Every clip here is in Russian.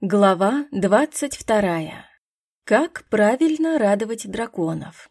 Глава двадцать вторая. Как правильно радовать драконов.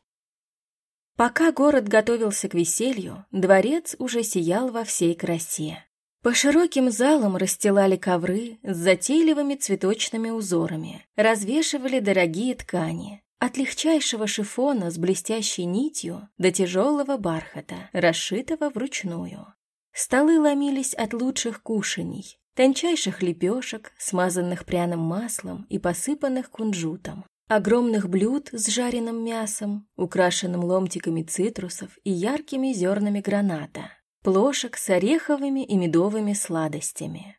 Пока город готовился к веселью, дворец уже сиял во всей красе. По широким залам расстилали ковры с затейливыми цветочными узорами, развешивали дорогие ткани, от легчайшего шифона с блестящей нитью до тяжелого бархата, расшитого вручную. Столы ломились от лучших кушаний, тончайших лепешек, смазанных пряным маслом и посыпанных кунжутом, огромных блюд с жареным мясом, украшенным ломтиками цитрусов и яркими зернами граната, плошек с ореховыми и медовыми сладостями.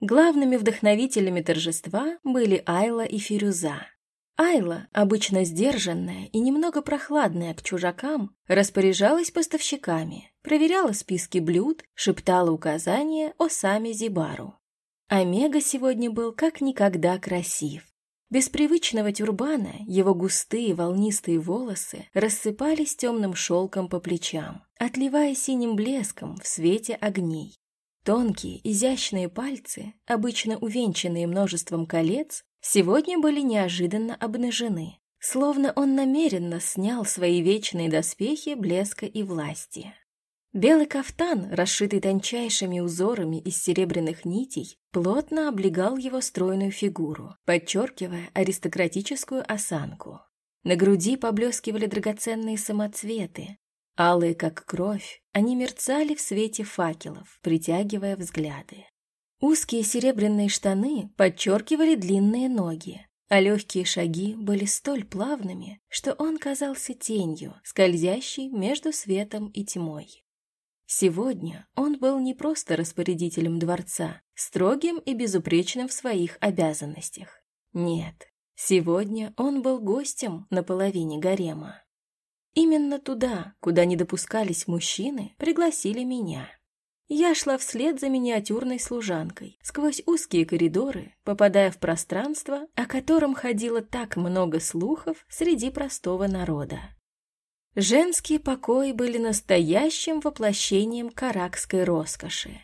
Главными вдохновителями торжества были Айла и Фирюза. Айла, обычно сдержанная и немного прохладная к чужакам, распоряжалась поставщиками, проверяла списки блюд, шептала указания о саме Зибару. Омега сегодня был как никогда красив. Без привычного тюрбана его густые волнистые волосы рассыпались темным шелком по плечам, отливая синим блеском в свете огней. Тонкие, изящные пальцы, обычно увенчанные множеством колец, сегодня были неожиданно обнажены, словно он намеренно снял свои вечные доспехи блеска и власти. Белый кафтан, расшитый тончайшими узорами из серебряных нитей, плотно облегал его стройную фигуру, подчеркивая аристократическую осанку. На груди поблескивали драгоценные самоцветы. Алые, как кровь, они мерцали в свете факелов, притягивая взгляды. Узкие серебряные штаны подчеркивали длинные ноги, а легкие шаги были столь плавными, что он казался тенью, скользящей между светом и тьмой. Сегодня он был не просто распорядителем дворца, строгим и безупречным в своих обязанностях. Нет, сегодня он был гостем на половине гарема. Именно туда, куда не допускались мужчины, пригласили меня. Я шла вслед за миниатюрной служанкой, сквозь узкие коридоры, попадая в пространство, о котором ходило так много слухов среди простого народа. Женские покои были настоящим воплощением каракской роскоши.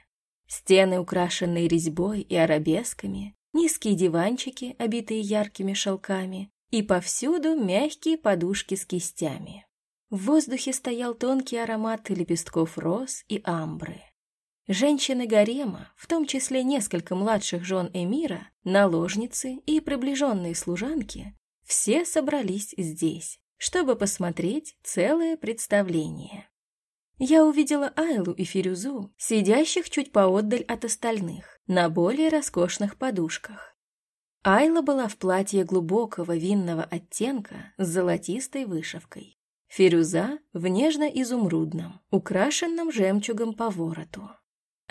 Стены, украшенные резьбой и арабесками, низкие диванчики, обитые яркими шелками, и повсюду мягкие подушки с кистями. В воздухе стоял тонкий аромат лепестков роз и амбры. Женщины гарема, в том числе несколько младших жен эмира, наложницы и приближенные служанки, все собрались здесь, чтобы посмотреть целое представление. Я увидела Айлу и Фирюзу, сидящих чуть поотдаль от остальных, на более роскошных подушках. Айла была в платье глубокого винного оттенка с золотистой вышивкой. Фирюза в нежно-изумрудном, украшенном жемчугом по вороту.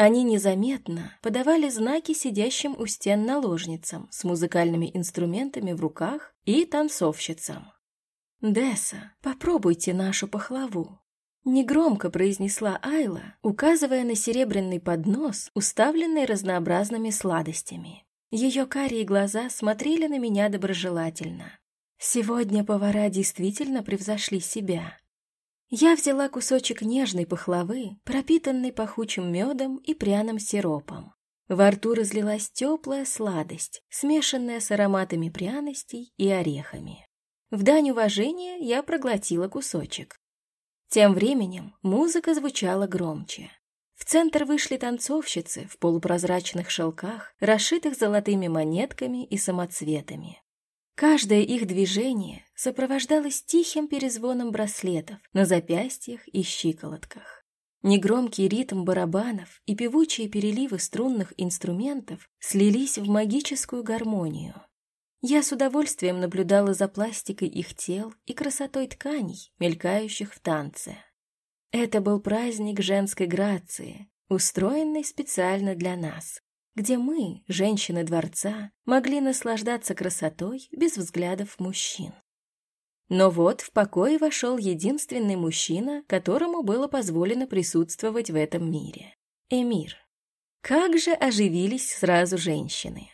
Они незаметно подавали знаки сидящим у стен наложницам с музыкальными инструментами в руках и танцовщицам. «Десса, попробуйте нашу пахлаву», — негромко произнесла Айла, указывая на серебряный поднос, уставленный разнообразными сладостями. Ее карие глаза смотрели на меня доброжелательно. Сегодня повара действительно превзошли себя. Я взяла кусочек нежной пахлавы, пропитанной пахучим медом и пряным сиропом. Во рту разлилась теплая сладость, смешанная с ароматами пряностей и орехами. В дань уважения я проглотила кусочек. Тем временем музыка звучала громче. В центр вышли танцовщицы в полупрозрачных шелках, расшитых золотыми монетками и самоцветами. Каждое их движение сопровождалось тихим перезвоном браслетов на запястьях и щиколотках. Негромкий ритм барабанов и певучие переливы струнных инструментов слились в магическую гармонию. Я с удовольствием наблюдала за пластикой их тел и красотой тканей, мелькающих в танце. Это был праздник женской грации, устроенный специально для нас, где мы, женщины дворца, могли наслаждаться красотой без взглядов мужчин. Но вот в покой вошел единственный мужчина, которому было позволено присутствовать в этом мире — Эмир. Как же оживились сразу женщины.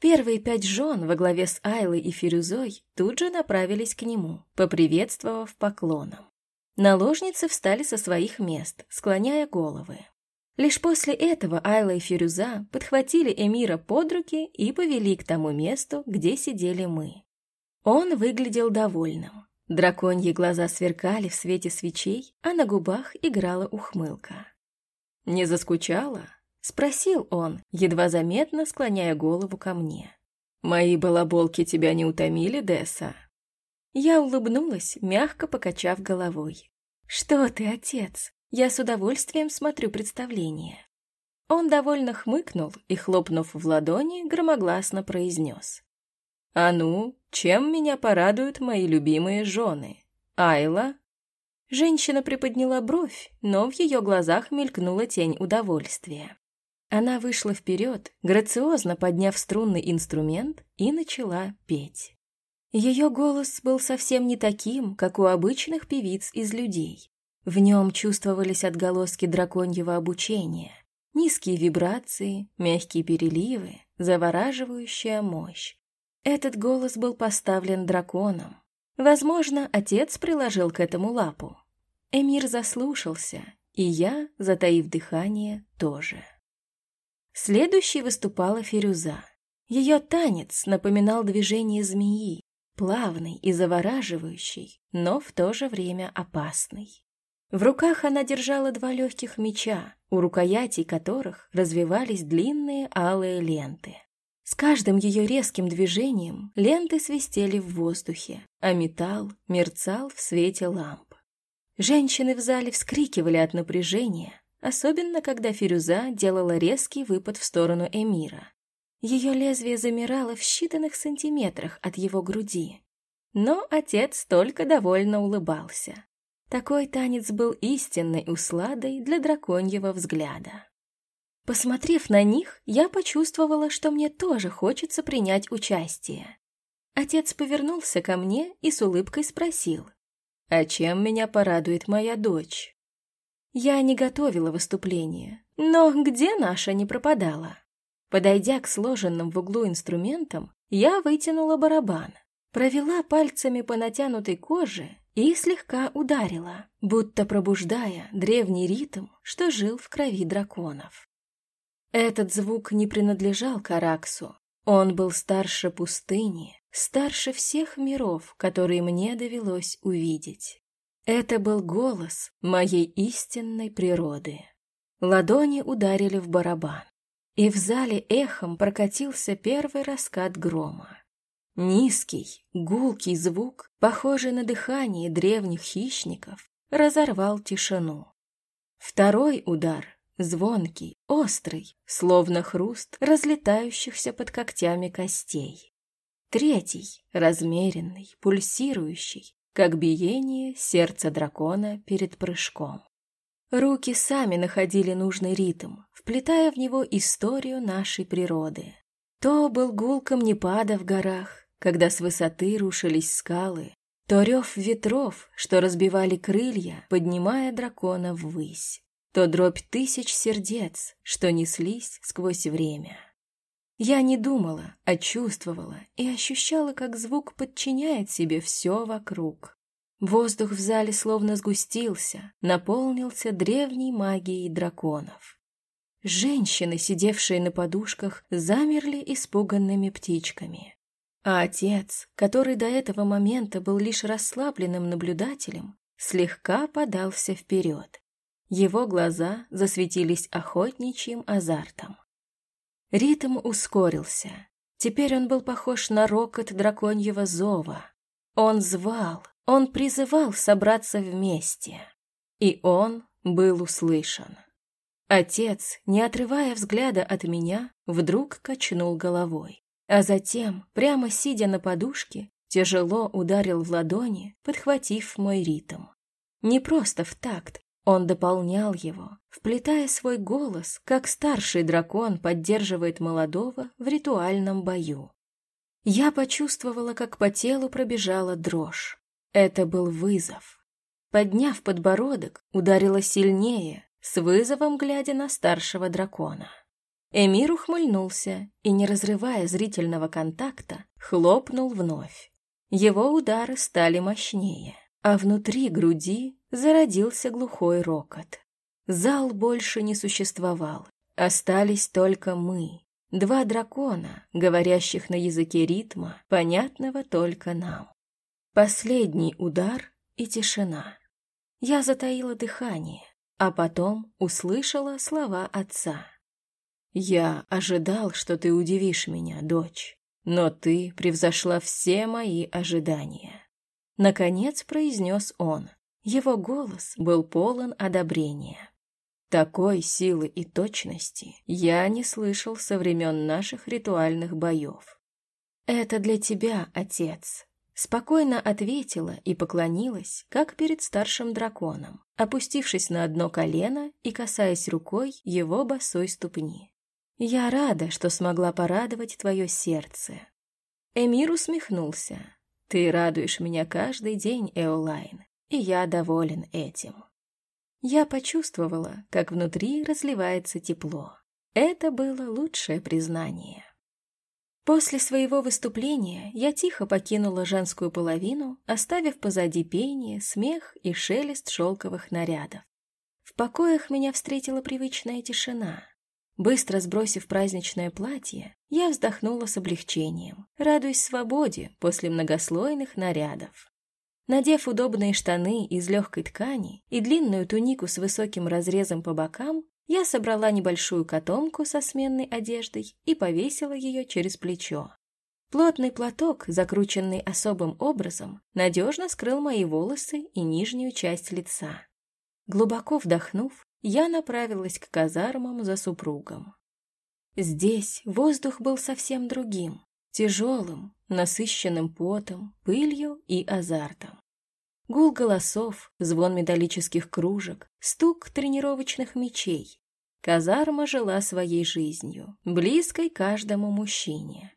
Первые пять жен во главе с Айлой и Фирюзой тут же направились к нему, поприветствовав поклоном. Наложницы встали со своих мест, склоняя головы. Лишь после этого Айла и Фирюза подхватили Эмира под руки и повели к тому месту, где сидели мы. Он выглядел довольным. Драконьи глаза сверкали в свете свечей, а на губах играла ухмылка. «Не заскучала?» — спросил он, едва заметно склоняя голову ко мне. «Мои балаболки тебя не утомили, Десса?» Я улыбнулась, мягко покачав головой. «Что ты, отец? Я с удовольствием смотрю представление». Он довольно хмыкнул и, хлопнув в ладони, громогласно произнес. «А ну, чем меня порадуют мои любимые жены? Айла?» Женщина приподняла бровь, но в ее глазах мелькнула тень удовольствия. Она вышла вперед, грациозно подняв струнный инструмент, и начала петь. Ее голос был совсем не таким, как у обычных певиц из людей. В нем чувствовались отголоски драконьего обучения, низкие вибрации, мягкие переливы, завораживающая мощь. Этот голос был поставлен драконом. Возможно, отец приложил к этому лапу. Эмир заслушался, и я, затаив дыхание, тоже. Следующей выступала Фирюза. Ее танец напоминал движение змеи, плавный и завораживающий, но в то же время опасный. В руках она держала два легких меча, у рукоятей которых развивались длинные алые ленты. С каждым ее резким движением ленты свистели в воздухе, а металл мерцал в свете ламп. Женщины в зале вскрикивали от напряжения, особенно когда Фирюза делала резкий выпад в сторону Эмира. Ее лезвие замирало в считанных сантиметрах от его груди. Но отец только довольно улыбался. Такой танец был истинной усладой для драконьего взгляда. Посмотрев на них, я почувствовала, что мне тоже хочется принять участие. Отец повернулся ко мне и с улыбкой спросил, «А чем меня порадует моя дочь?» Я не готовила выступление, но где наша не пропадала? Подойдя к сложенным в углу инструментам, я вытянула барабан, провела пальцами по натянутой коже и слегка ударила, будто пробуждая древний ритм, что жил в крови драконов. Этот звук не принадлежал Караксу. Он был старше пустыни, старше всех миров, которые мне довелось увидеть. Это был голос моей истинной природы. Ладони ударили в барабан, и в зале эхом прокатился первый раскат грома. Низкий, гулкий звук, похожий на дыхание древних хищников, разорвал тишину. Второй удар звонкий, острый, словно хруст разлетающихся под когтями костей. Третий, размеренный, пульсирующий, как биение сердца дракона перед прыжком. Руки сами находили нужный ритм, вплетая в него историю нашей природы. То был гул камнепада в горах, когда с высоты рушились скалы, то рев ветров, что разбивали крылья, поднимая дракона ввысь то дробь тысяч сердец, что неслись сквозь время. Я не думала, а чувствовала и ощущала, как звук подчиняет себе все вокруг. Воздух в зале словно сгустился, наполнился древней магией драконов. Женщины, сидевшие на подушках, замерли испуганными птичками. А отец, который до этого момента был лишь расслабленным наблюдателем, слегка подался вперед. Его глаза засветились охотничьим азартом. Ритм ускорился. Теперь он был похож на рокот драконьего зова. Он звал, он призывал собраться вместе. И он был услышан. Отец, не отрывая взгляда от меня, вдруг качнул головой. А затем, прямо сидя на подушке, тяжело ударил в ладони, подхватив мой ритм. Не просто в такт, он дополнял его, вплетая свой голос, как старший дракон поддерживает молодого в ритуальном бою. Я почувствовала, как по телу пробежала дрожь. Это был вызов. Подняв подбородок, ударила сильнее, с вызовом глядя на старшего дракона. Эмир ухмыльнулся и, не разрывая зрительного контакта, хлопнул вновь. Его удары стали мощнее а внутри груди зародился глухой рокот. Зал больше не существовал. Остались только мы, два дракона, говорящих на языке ритма, понятного только нам. Последний удар и тишина. Я затаила дыхание, а потом услышала слова отца. «Я ожидал, что ты удивишь меня, дочь, но ты превзошла все мои ожидания». Наконец произнес он. Его голос был полон одобрения. Такой силы и точности я не слышал со времен наших ритуальных боев. «Это для тебя, отец», — спокойно ответила и поклонилась, как перед старшим драконом, опустившись на одно колено и касаясь рукой его босой ступни. «Я рада, что смогла порадовать твое сердце». Эмир усмехнулся. «Ты радуешь меня каждый день, Эолайн, и я доволен этим». Я почувствовала, как внутри разливается тепло. Это было лучшее признание. После своего выступления я тихо покинула женскую половину, оставив позади пение, смех и шелест шелковых нарядов. В покоях меня встретила привычная тишина. Быстро сбросив праздничное платье, я вздохнула с облегчением, радуясь свободе после многослойных нарядов. Надев удобные штаны из легкой ткани и длинную тунику с высоким разрезом по бокам, я собрала небольшую котомку со сменной одеждой и повесила ее через плечо. Плотный платок, закрученный особым образом, надежно скрыл мои волосы и нижнюю часть лица. Глубоко вдохнув, я направилась к казармам за супругом. Здесь воздух был совсем другим, тяжелым, насыщенным потом, пылью и азартом. Гул голосов, звон металлических кружек, стук тренировочных мечей. Казарма жила своей жизнью, близкой каждому мужчине.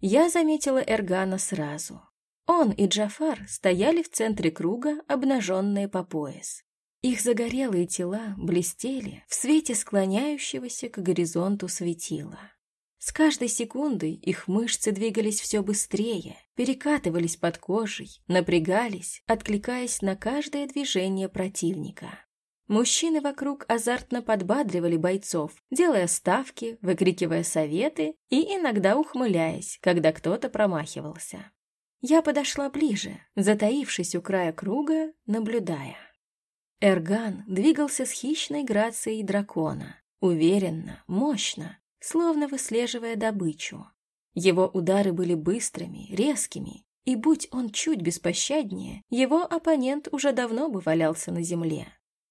Я заметила Эргана сразу. Он и Джафар стояли в центре круга, обнаженные по пояс. Их загорелые тела блестели в свете склоняющегося к горизонту светила. С каждой секундой их мышцы двигались все быстрее, перекатывались под кожей, напрягались, откликаясь на каждое движение противника. Мужчины вокруг азартно подбадривали бойцов, делая ставки, выкрикивая советы и иногда ухмыляясь, когда кто-то промахивался. Я подошла ближе, затаившись у края круга, наблюдая. Эрган двигался с хищной грацией дракона, уверенно, мощно, словно выслеживая добычу. Его удары были быстрыми, резкими, и будь он чуть беспощаднее, его оппонент уже давно бы валялся на земле.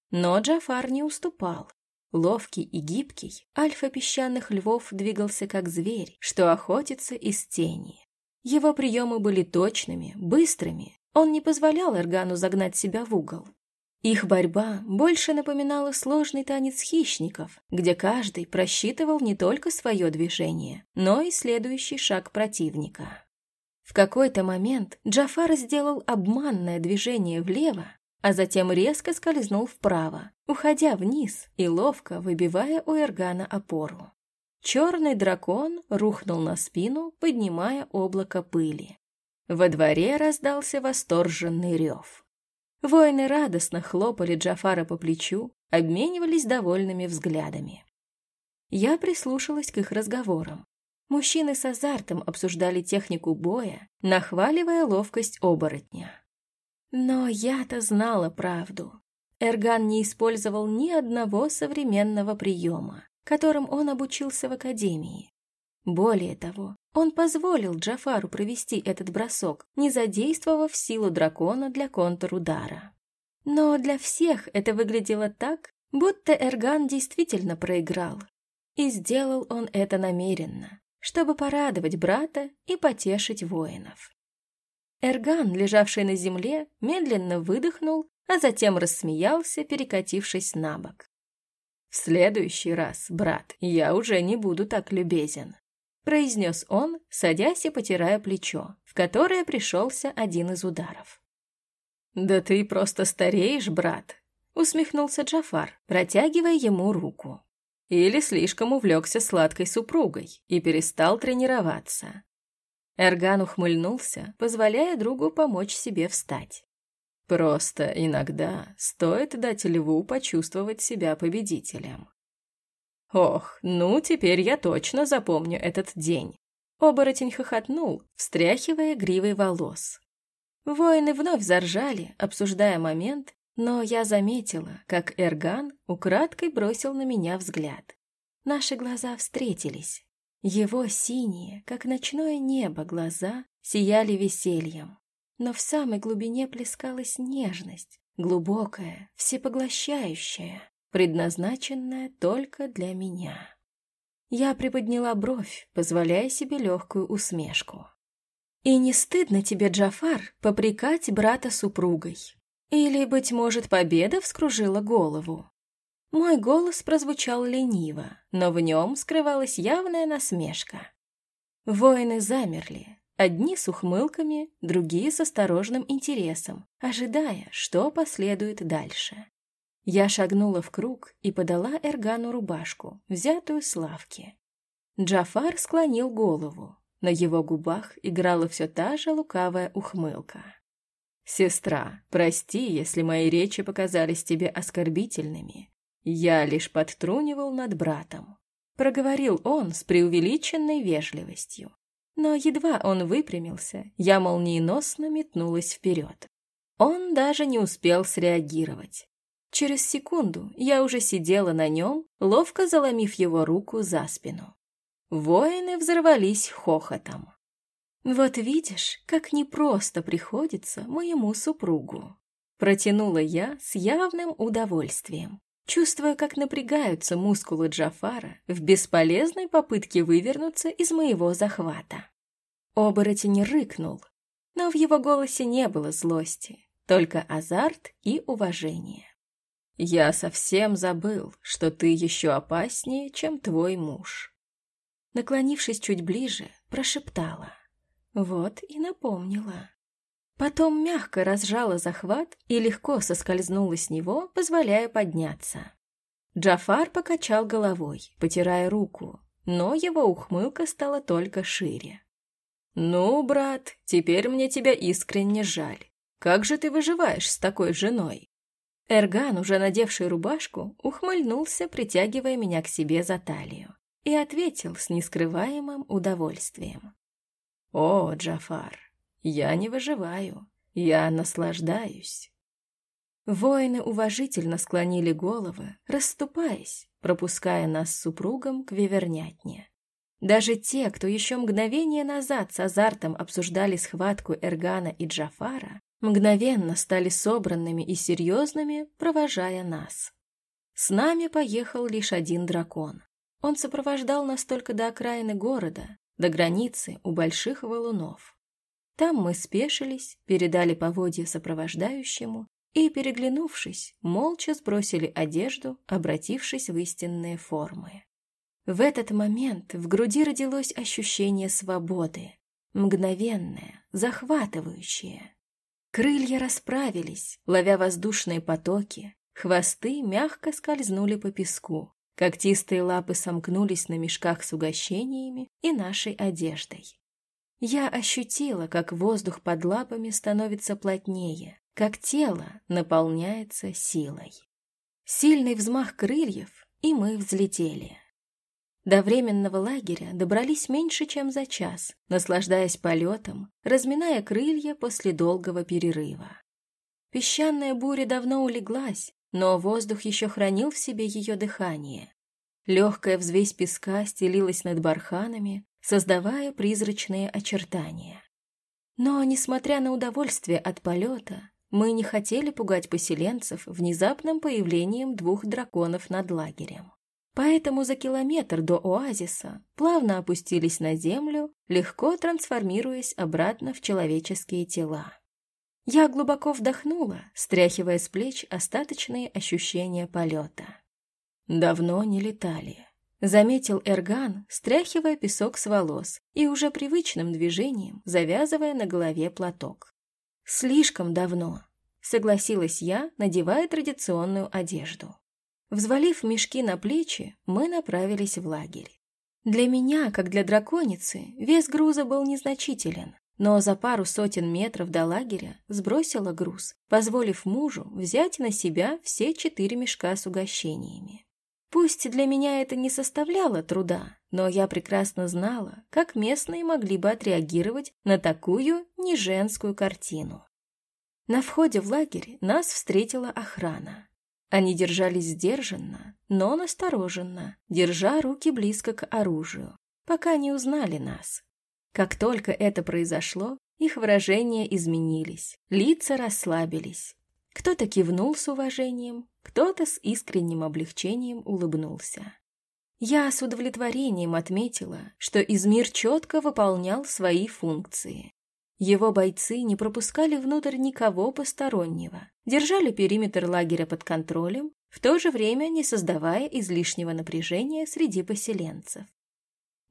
Но Джафар не уступал. Ловкий и гибкий, альфа песчаных львов двигался как зверь, что охотится из тени. Его приемы были точными, быстрыми, он не позволял Эргану загнать себя в угол. Их борьба больше напоминала сложный танец хищников, где каждый просчитывал не только свое движение, но и следующий шаг противника. В какой-то момент Джафар сделал обманное движение влево, а затем резко скользнул вправо, уходя вниз и ловко выбивая у Эргана опору. Черный дракон рухнул на спину, поднимая облако пыли. Во дворе раздался восторженный рев. Воины радостно хлопали Джафара по плечу, обменивались довольными взглядами. Я прислушалась к их разговорам. Мужчины с азартом обсуждали технику боя, нахваливая ловкость оборотня. Но я-то знала правду. Эрган не использовал ни одного современного приема, которым он обучился в академии. Более того, он позволил Джафару провести этот бросок, не задействовав силу дракона для контрудара. Но для всех это выглядело так, будто Эрган действительно проиграл. И сделал он это намеренно, чтобы порадовать брата и потешить воинов. Эрган, лежавший на земле, медленно выдохнул, а затем рассмеялся, перекатившись на бок. «В следующий раз, брат, я уже не буду так любезен произнес он, садясь и потирая плечо, в которое пришелся один из ударов. «Да ты просто стареешь, брат», — усмехнулся Джафар, протягивая ему руку. «Или слишком увлекся сладкой супругой и перестал тренироваться». Эрган ухмыльнулся, позволяя другу помочь себе встать. Просто иногда стоит дать льву почувствовать себя победителем. Ох, ну теперь я точно запомню этот день. Оборотень хохотнул, встряхивая гривой волос. Воины вновь заржали, обсуждая момент, но я заметила, как Эрган украдкой бросил на меня взгляд. Наши глаза встретились. Его синие, как ночное небо, глаза сияли весельем. Но в самой глубине плескалась нежность, глубокая, всепоглощающая, предназначенная только для меня. Я приподняла бровь, позволяя себе легкую усмешку. «И не стыдно тебе, Джафар, попрекать брата супругой? Или, быть может, победа вскружила голову?» Мой голос прозвучал лениво, но в нем скрывалась явная насмешка. Воины замерли, одни с ухмылками, другие с осторожным интересом, ожидая, что последует дальше. Я шагнула в круг и подала Эргану рубашку, взятую с лавки. Джафар склонил голову. На его губах играла все та же лукавая ухмылка. «Сестра, прости, если мои речи показались тебе оскорбительными. Я лишь подтрунивал над братом. Проговорил он с преувеличенной вежливостью. Но едва он выпрямился, я молниеносно метнулась вперед. Он даже не успел среагировать. Через секунду я уже сидела на нем, ловко заломив его руку за спину. Воины взорвались хохотом. «Вот видишь, как непросто приходится моему супругу», протянула я с явным удовольствием, чувствуя, как напрягаются мускулы Джафара в бесполезной попытке вывернуться из моего захвата. Оборотень рыкнул, но в его голосе не было злости, только азарт и уважение. «Я совсем забыл, что ты еще опаснее, чем твой муж». Наклонившись чуть ближе, прошептала. Вот и напомнила. Потом мягко разжала захват и легко соскользнула с него, позволяя подняться. Джафар покачал головой, потирая руку, но его ухмылка стала только шире. «Ну, брат, теперь мне тебя искренне жаль. Как же ты выживаешь с такой женой?» Эрган, уже надевший рубашку, ухмыльнулся, притягивая меня к себе за талию, и ответил с нескрываемым удовольствием. «О, Джафар, я не выживаю, я наслаждаюсь. Воины уважительно склонили головы, расступаясь, пропуская нас с супругом к вивернятне. Даже те, кто еще мгновение назад с азартом обсуждали схватку Эргана и Джафара, мгновенно стали собранными и серьезными, провожая нас. С нами поехал лишь один дракон. Он сопровождал нас только до окраины города, до границы у больших валунов. Там мы спешились, передали поводья сопровождающему и, переглянувшись, молча сбросили одежду, обратившись в истинные формы. В этот момент в груди родилось ощущение свободы, мгновенное, захватывающее. Крылья расправились, ловя воздушные потоки, хвосты мягко скользнули по песку, когтистые лапы сомкнулись на мешках с угощениями и нашей одеждой. Я ощутила, как воздух под лапами становится плотнее, как тело наполняется силой. Сильный взмах крыльев, и мы взлетели. До временного лагеря добрались меньше, чем за час, наслаждаясь полетом, разминая крылья после долгого перерыва. Песчаная буря давно улеглась, но воздух еще хранил в себе ее дыхание. Легкая взвесь песка стелилась над барханами, создавая призрачные очертания. Но, несмотря на удовольствие от полета, мы не хотели пугать поселенцев внезапным появлением двух драконов над лагерем. Поэтому за километр до оазиса плавно опустились на землю, легко трансформируясь обратно в человеческие тела. Я глубоко вдохнула, стряхивая с плеч остаточные ощущения полета. Давно не летали. Заметил Эрган, стряхивая песок с волос и уже привычным движением завязывая на голове платок. «Слишком давно», — согласилась я, надевая традиционную одежду. Взвалив мешки на плечи, мы направились в лагерь. Для меня, как для драконицы, вес груза был незначителен, но за пару сотен метров до лагеря сбросила груз, позволив мужу взять на себя все четыре мешка с угощениями. Пусть для меня это не составляло труда, но я прекрасно знала, как местные могли бы отреагировать на такую неженскую картину. На входе в лагерь нас встретила охрана. Они держались сдержанно, но настороженно, держа руки близко к оружию, пока не узнали нас. Как только это произошло, их выражения изменились, лица расслабились. Кто-то кивнул с уважением, кто-то с искренним облегчением улыбнулся. Я с удовлетворением отметила, что Измир четко выполнял свои функции. Его бойцы не пропускали внутрь никого постороннего, держали периметр лагеря под контролем, в то же время не создавая излишнего напряжения среди поселенцев.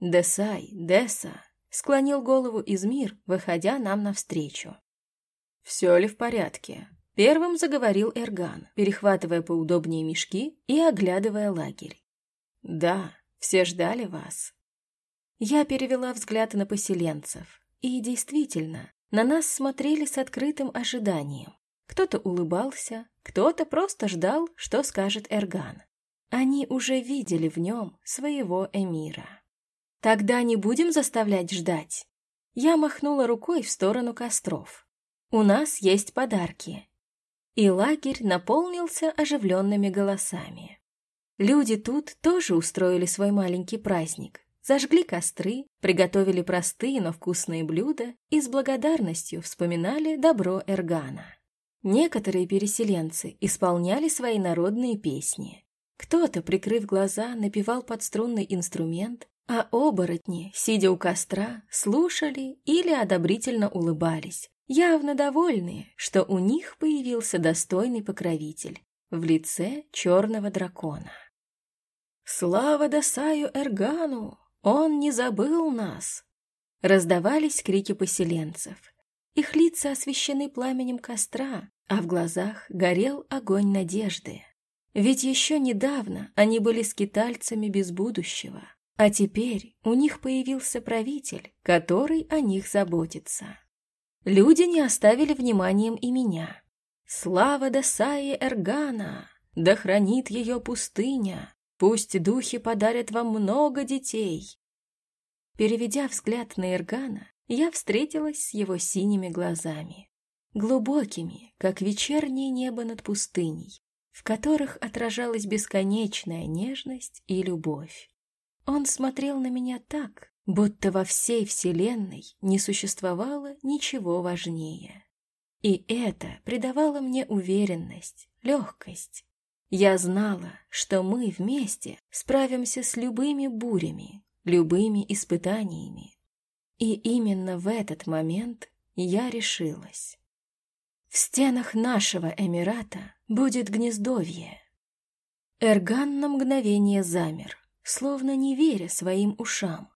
«Десай, Деса!» — склонил голову Измир, выходя нам навстречу. «Все ли в порядке?» — первым заговорил Эрган, перехватывая поудобнее мешки и оглядывая лагерь. «Да, все ждали вас». Я перевела взгляд на поселенцев. И действительно, на нас смотрели с открытым ожиданием. Кто-то улыбался, кто-то просто ждал, что скажет Эрган. Они уже видели в нем своего эмира. «Тогда не будем заставлять ждать». Я махнула рукой в сторону костров. «У нас есть подарки». И лагерь наполнился оживленными голосами. Люди тут тоже устроили свой маленький праздник, Зажгли костры, приготовили простые, но вкусные блюда и с благодарностью вспоминали добро Эргана. Некоторые переселенцы исполняли свои народные песни. Кто-то, прикрыв глаза, напевал подструнный инструмент, а оборотни, сидя у костра, слушали или одобрительно улыбались, явно довольные, что у них появился достойный покровитель в лице черного дракона. «Слава Дасаю Эргану!» Он не забыл нас!» Раздавались крики поселенцев. Их лица освещены пламенем костра, а в глазах горел огонь надежды. Ведь еще недавно они были скитальцами без будущего, а теперь у них появился правитель, который о них заботится. Люди не оставили вниманием и меня. Слава Дасае Эргана! Да хранит ее пустыня! Пусть духи подарят вам много детей. Переведя взгляд на Эргана, я встретилась с его синими глазами, глубокими, как вечернее небо над пустыней, в которых отражалась бесконечная нежность и любовь. Он смотрел на меня так, будто во всей вселенной не существовало ничего важнее. И это придавало мне уверенность, легкость, я знала, что мы вместе справимся с любыми бурями, любыми испытаниями. И именно в этот момент я решилась. В стенах нашего Эмирата будет гнездовье. Эрган на мгновение замер, словно не веря своим ушам.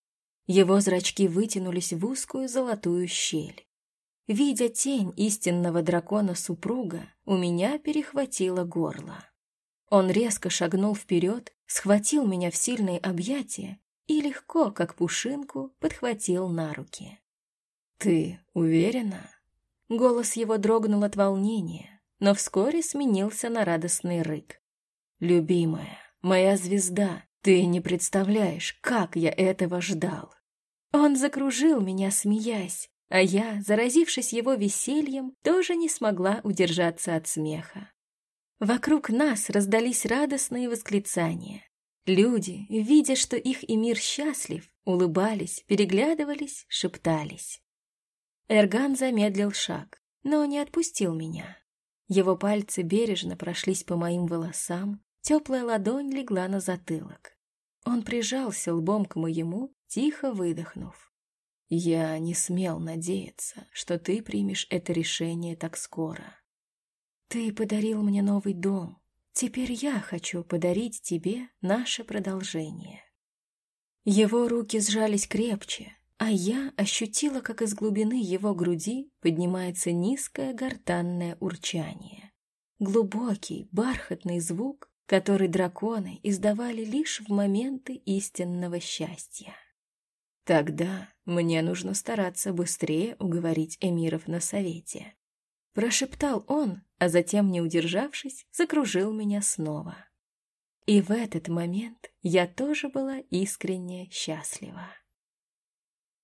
Его зрачки вытянулись в узкую золотую щель. Видя тень истинного дракона-супруга, у меня перехватило горло. Он резко шагнул вперед, схватил меня в сильные объятия и легко, как пушинку, подхватил на руки. «Ты уверена?» Голос его дрогнул от волнения, но вскоре сменился на радостный рык. «Любимая, моя звезда, ты не представляешь, как я этого ждал!» Он закружил меня, смеясь, а я, заразившись его весельем, тоже не смогла удержаться от смеха. Вокруг нас раздались радостные восклицания. Люди, видя, что их и мир счастлив, улыбались, переглядывались, шептались. Эрган замедлил шаг, но не отпустил меня. Его пальцы бережно прошлись по моим волосам, теплая ладонь легла на затылок. Он прижался лбом к моему, тихо выдохнув. «Я не смел надеяться, что ты примешь это решение так скоро. Ты подарил мне новый дом. Теперь я хочу подарить тебе наше продолжение. Его руки сжались крепче, а я ощутила, как из глубины его груди поднимается низкое гортанное урчание. Глубокий, бархатный звук, который драконы издавали лишь в моменты истинного счастья. Тогда мне нужно стараться быстрее уговорить эмиров на совете. Прошептал он, а затем, не удержавшись, закружил меня снова. И в этот момент я тоже была искренне счастлива.